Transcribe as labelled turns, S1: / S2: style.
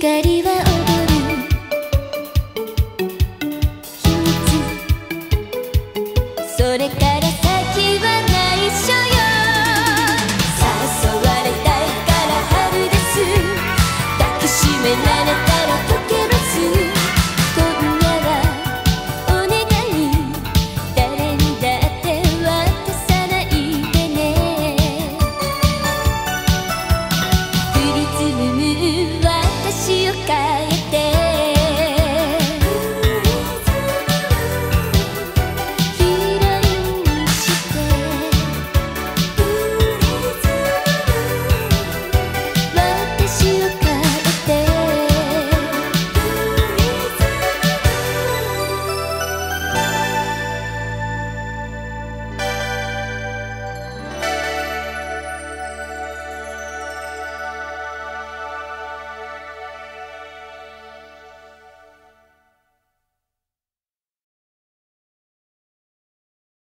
S1: 秘密。それから先は内緒よ。誘われたいから春です。抱きしめられた